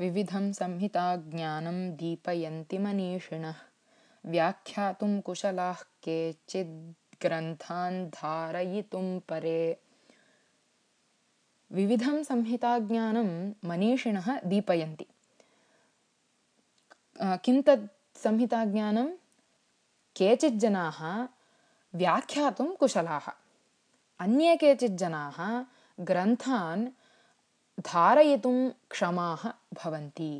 विविधं संहिताज्ञानं दीपयन्ति मनीषिणः। व्याख्यातुं कुशलाः केचिद्ग्रन्थान् धारयितुं परे। विविधं संहिताज्ञानं मनीषिणः दीपयन्ति। किं तत् संहिताज्ञानं? केचिज्जनाः व्याख्यातुं कुशलाः। अन्ये केचिज्जनाः ग्रन्थान् धारयितुं क्षमाः भवन्ति